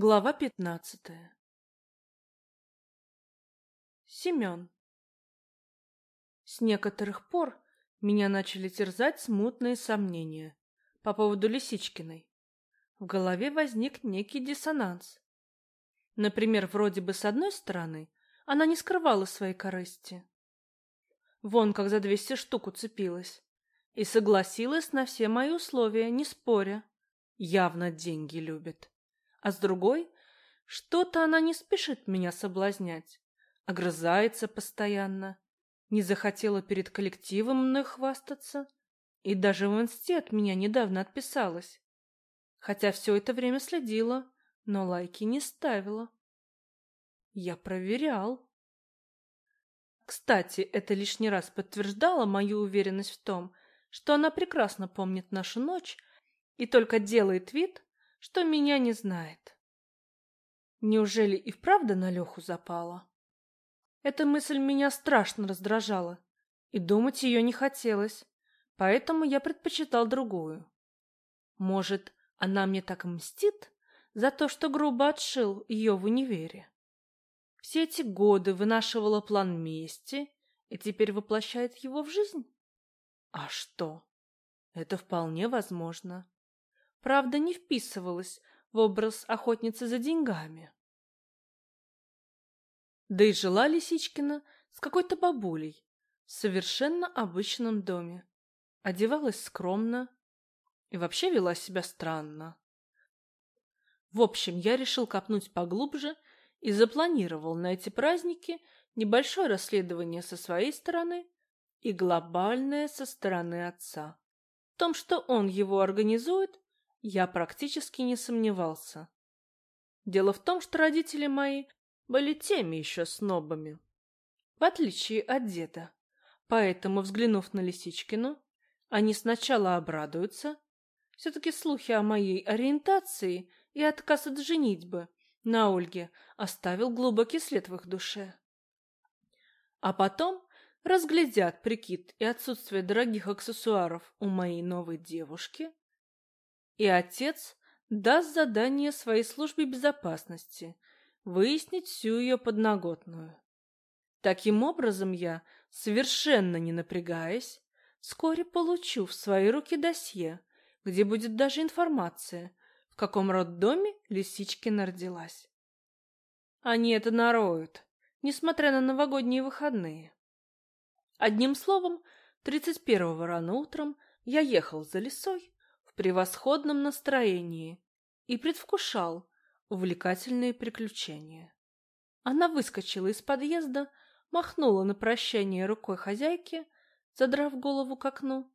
Глава пятнадцатая Семен С некоторых пор меня начали терзать смутные сомнения по поводу Лисичкиной. В голове возник некий диссонанс. Например, вроде бы с одной стороны она не скрывала своей корысти. Вон как за двести штук уцепилась. И согласилась на все мои условия, не споря. Явно деньги любит. А с другой, что-то она не спешит меня соблазнять. Огрызается постоянно. Не захотела перед коллективом мной хвастаться. И даже в инсте от меня недавно отписалась. Хотя все это время следила, но лайки не ставила. Я проверял. Кстати, это лишний раз подтверждало мою уверенность в том, что она прекрасно помнит нашу ночь и только делает вид, что меня не знает. Неужели и вправду на Леху запала? Эта мысль меня страшно раздражала, и думать ее не хотелось, поэтому я предпочитал другую. Может, она мне так мстит за то, что грубо отшил ее в универе? Все эти годы вынашивала план мести и теперь воплощает его в жизнь? А что? Это вполне возможно. Правда, не вписывалась в образ охотницы за деньгами. Да и жила Лисичкина с какой-то бабулей в совершенно обычном доме. Одевалась скромно и вообще вела себя странно. В общем, я решил копнуть поглубже и запланировал на эти праздники небольшое расследование со своей стороны и глобальное со стороны отца. В том, что он его организует, я практически не сомневался. Дело в том, что родители мои были теми еще снобами, в отличие от деда. Поэтому, взглянув на Лисичкину, они сначала обрадуются. Все-таки слухи о моей ориентации и отказ от женитьбы на Ольге оставил глубокий след в их душе. А потом разглядят прикид и отсутствие дорогих аксессуаров у моей новой девушки, и отец даст задание своей службе безопасности выяснить всю ее подноготную. Таким образом я, совершенно не напрягаясь, вскоре получу в свои руки досье, где будет даже информация, в каком роддоме Лисичкина родилась. Они это нароют, несмотря на новогодние выходные. Одним словом, тридцать первого рано утром я ехал за лесой превосходном настроении и предвкушал увлекательные приключения. Она выскочила из подъезда, махнула на прощание рукой хозяйки, задрав голову к окну,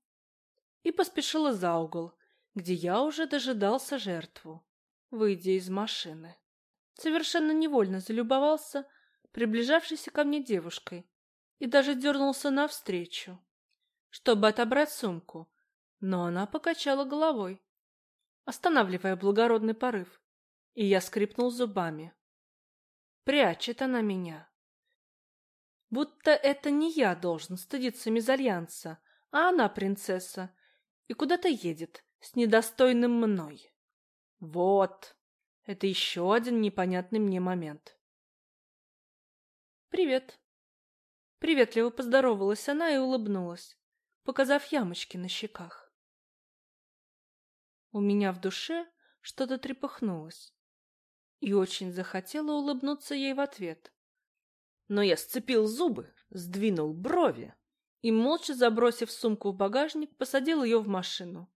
и поспешила за угол, где я уже дожидался жертву, выйдя из машины. Совершенно невольно залюбовался приближавшейся ко мне девушкой и даже дернулся навстречу, чтобы отобрать сумку, но она покачала головой, останавливая благородный порыв, и я скрипнул зубами. Прячет она меня. Будто это не я должен стыдиться мезальянса, а она принцесса, и куда-то едет, с недостойным мной. Вот, это еще один непонятный мне момент. «Привет!» Приветливо поздоровалась она и улыбнулась, показав ямочки на щеках. У меня в душе что-то трепыхнулось, и очень захотела улыбнуться ей в ответ. Но я сцепил зубы, сдвинул брови и, молча забросив сумку в багажник, посадил ее в машину.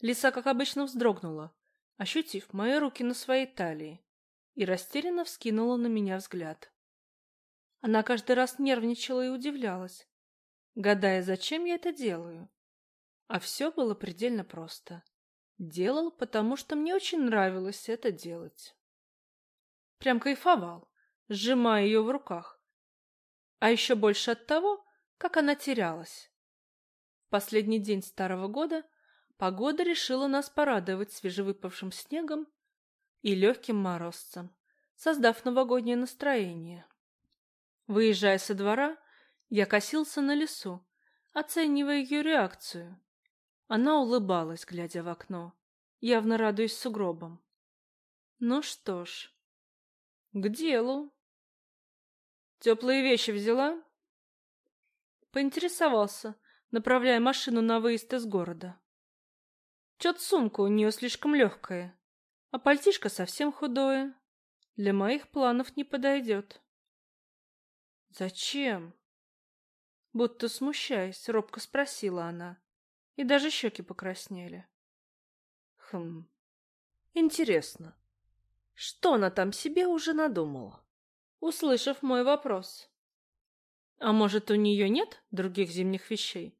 Лиса, как обычно, вздрогнула, ощутив мои руки на своей талии, и растерянно вскинула на меня взгляд. Она каждый раз нервничала и удивлялась, гадая, зачем я это делаю. А все было предельно просто. Делал, потому что мне очень нравилось это делать. Прям кайфовал, сжимая ее в руках. А еще больше от того, как она терялась. В последний день старого года Погода решила нас порадовать свежевыпавшим снегом и легким морозцем, создав новогоднее настроение. Выезжая со двора, я косился на лесу, оценивая ее реакцию. Она улыбалась, глядя в окно, явно радуясь сугробам. Ну что ж, к делу. Теплые вещи взяла? Поинтересовался, направляя машину на выезд из города. Чет сумка у нее слишком легкая, а пальтишко совсем худое. Для моих планов не подойдет. Зачем? Будто смущаясь, робко спросила она, и даже щеки покраснели. Хм, интересно, что она там себе уже надумала? Услышав мой вопрос. А может, у нее нет других зимних вещей?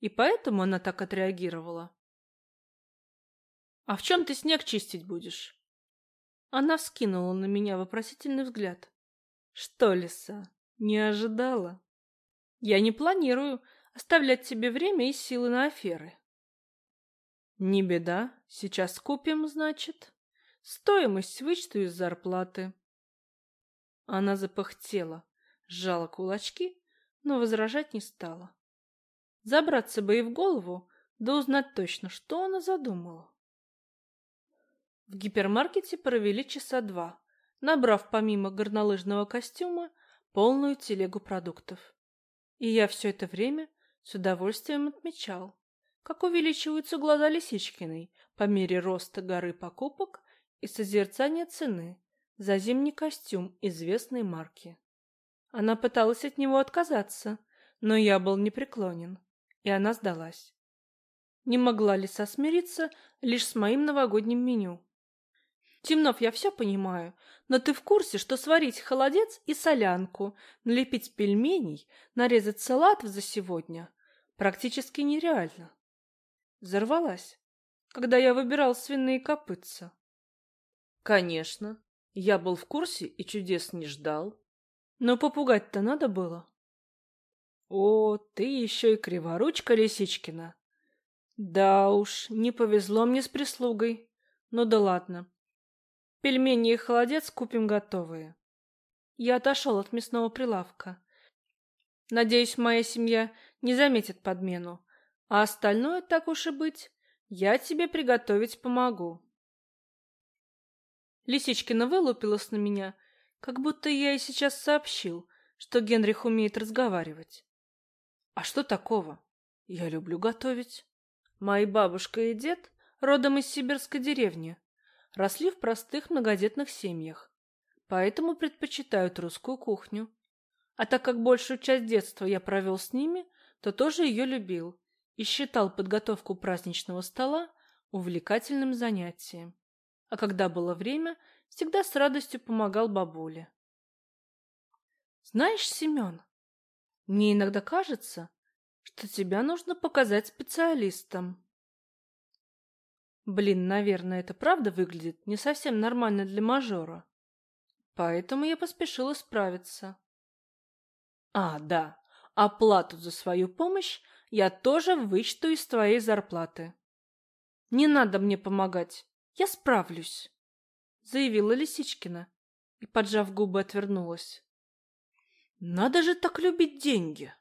И поэтому она так отреагировала? А в чем ты снег чистить будешь? Она вскинула на меня вопросительный взгляд. Что, лиса, не ожидала? Я не планирую оставлять тебе время и силы на аферы. Не беда, сейчас купим, значит. Стоимость вычту из зарплаты. Она запыхтела, сжала кулачки, но возражать не стала. Забраться бы и в голову, да узнать точно, что она задумала. В гипермаркете провели часа два, набрав помимо горнолыжного костюма полную телегу продуктов. И я все это время с удовольствием отмечал, как увеличиваются глаза Лисичкиной по мере роста горы покупок и созерцания цены за зимний костюм известной марки. Она пыталась от него отказаться, но я был непреклонен, и она сдалась. Не могла Лиса смириться лишь с моим новогодним меню, Темнов, я все понимаю, но ты в курсе, что сварить холодец и солянку, налепить пельменей, нарезать салатов за сегодня практически нереально. Взорвалась, когда я выбирал свиные копытца. Конечно, я был в курсе и чудес не ждал. Но попугать-то надо было. О, ты еще и криворучка Лисичкина. Да уж, не повезло мне с прислугой. Ну да ладно. Пельмени и холодец купим готовые. Я отошел от мясного прилавка. Надеюсь, моя семья не заметит подмену, а остальное, так уж и быть, я тебе приготовить помогу. Лисичкина вылупилась на меня, как будто я ей сейчас сообщил, что Генрих умеет разговаривать. А что такого? Я люблю готовить. Мои бабушка и дед родом из сибирской деревни, росли в простых многодетных семьях, поэтому предпочитают русскую кухню. А так как большую часть детства я провел с ними, то тоже ее любил и считал подготовку праздничного стола увлекательным занятием. А когда было время, всегда с радостью помогал бабуле. Знаешь, Семен, мне иногда кажется, что тебя нужно показать специалистам. Блин, наверное, это правда выглядит не совсем нормально для мажора. Поэтому я поспешила справиться. А, да, оплату за свою помощь я тоже вычту из твоей зарплаты. Не надо мне помогать, я справлюсь, заявила Лисичкина и, поджав губы, отвернулась. Надо же так любить деньги.